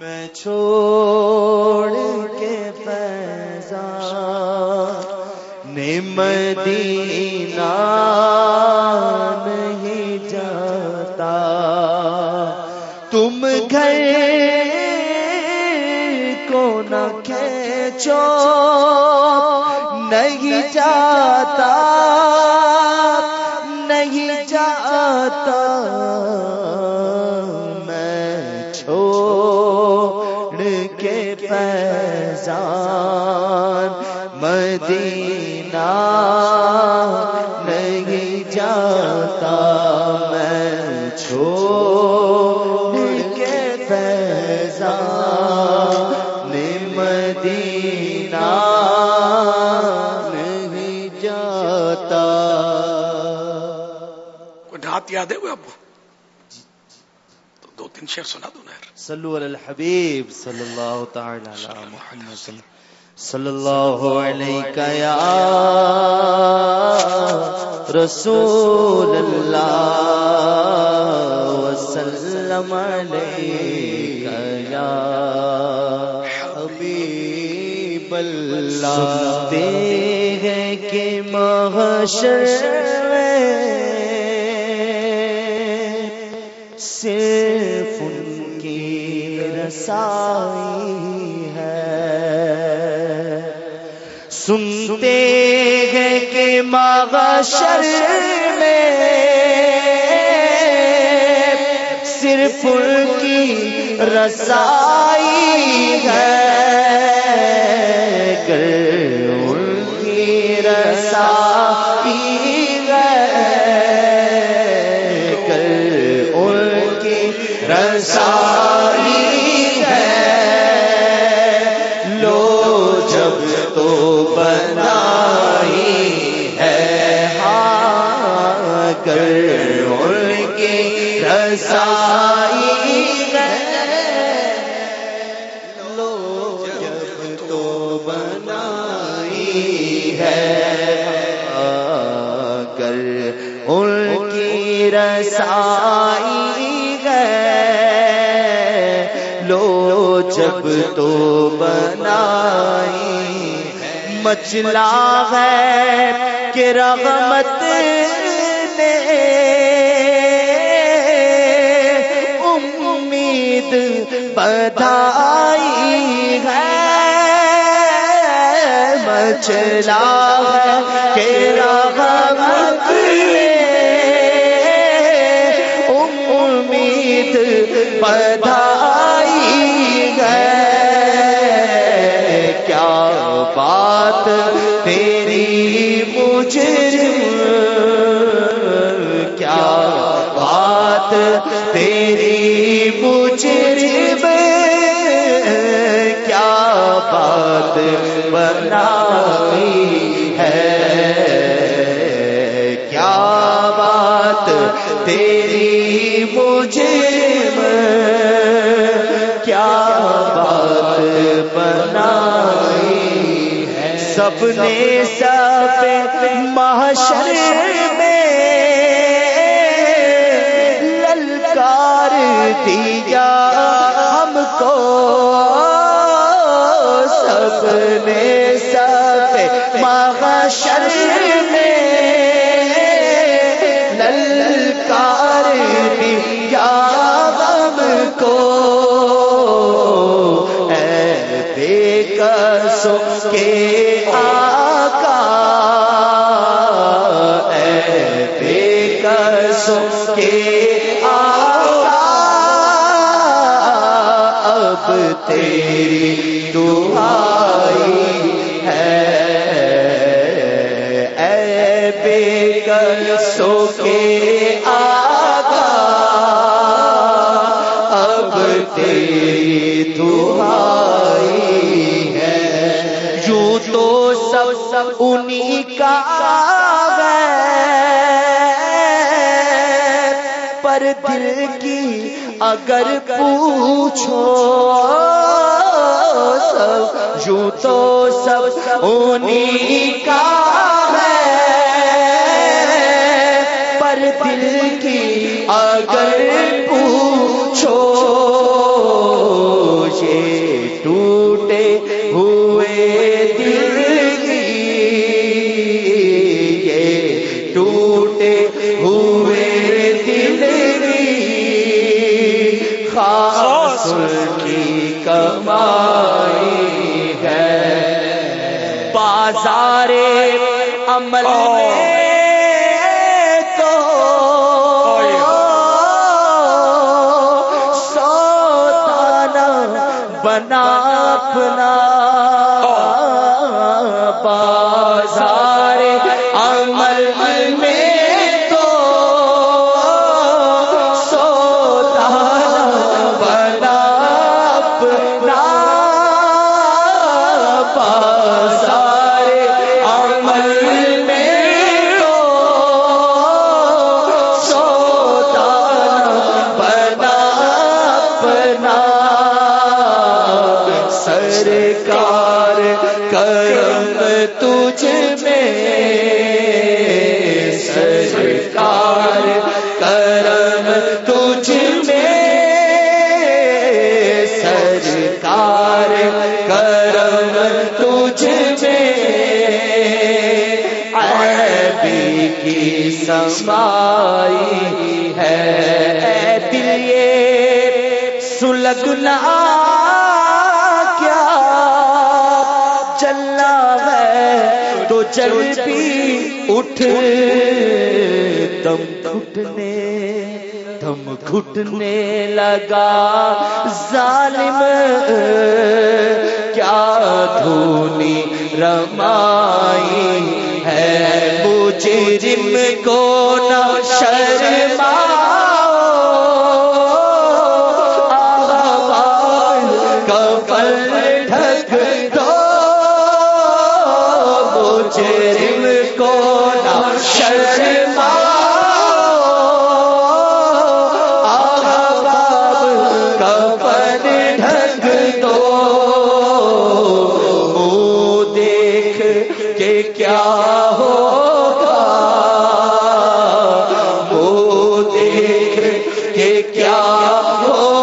میں چھوڑ کے پیسہ مدینہ نہیں جاتا۔ تم گھر کو نہ کھینچو نہیں جاتا۔ جاتا میں چھوڑ کے مدینہ نہیں جاتا۔ کوئی نعت یاد ہے وہ ابو؟ تو دو تین شعر سنا دو نا صلو علی الحبیب صلی اللہ تعالی علی محمد۔ صلی اللہ علیہ یا رسول اللہ وسلم علیہ یا حبیب اللہ سنتے ہیں کہ محشر صرف ان کی رسائی سنتے ہیں کہ مغشر میں صرف ان کی رسائی ہے گر ان کی رسائی ہے ان کی رسائی رسائی ہے۔ لو جب تو بنائی۔ مچلا ہے کہ رغمت نے امید بدائی ہے۔ مچلا ہے کہ رغمت بدائی ہے کیا بات تیری مجرم؟ کیا بات تیری مجرم؟ کیا بات بنائی ہے؟ کیا بات تیری مجرم؟ سب نے سب محشر میں للکار دیا ہم کو سب نے سب محشر میں سب انہی کا ہے پر دل کی اگر پوچھو سب، یوں تو سب انہی کا عمل میں تو سوتانا بنا اپنا۔ سمائی ہے۔ اے دل، یہ سلگنا کیا چلنا ہے تو چل بھی اٹھ۔ دم گھٹنے دم گھٹنے لگا۔ ظالم، کیا دھونی رمائی شرما دو۔ دیکھ کے کیا ہوگا۔ دیکھ کے کیا ہوگا۔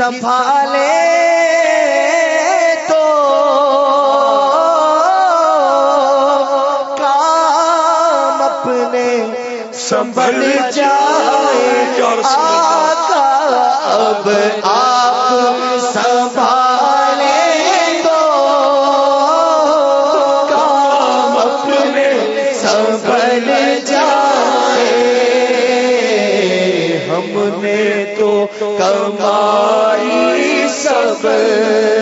سنبھالے تو کام اپنے سنبھل جائے آقا اب آپ سنبھالے تو کام اپنے سنبھل جائے۔ ہم نے تو کمائی سے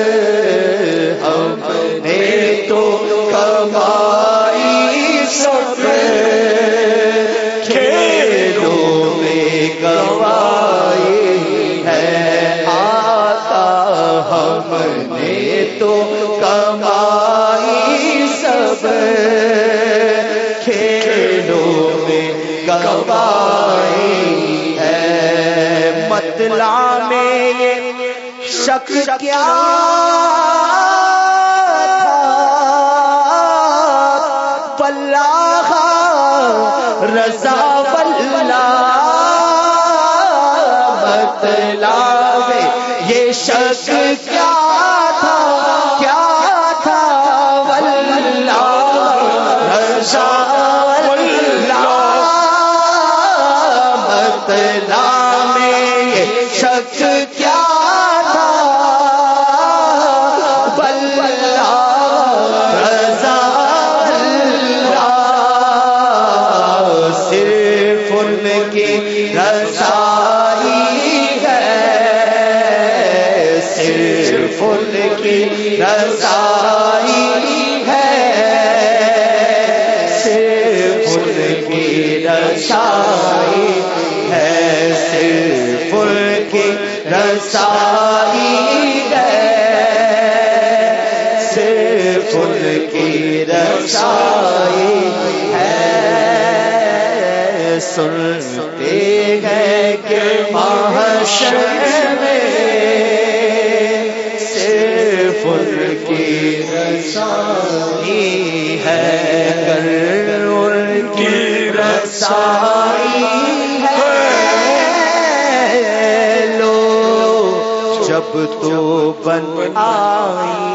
شک کیا پلاح رضا پلا بتلا یہ شک کیا ان کی رضائی ہے۔ صرف ان کی رضائی ہے۔ صرف ان کی رضائی ہے۔ صرف ان کی رضائی ہے۔ صرف ان کی رسائی سنتے ہیں کہ محشر میں صرف ان کی رسائی ہے گر ان کی رسائی ہے۔ لو، جب تو بن آئی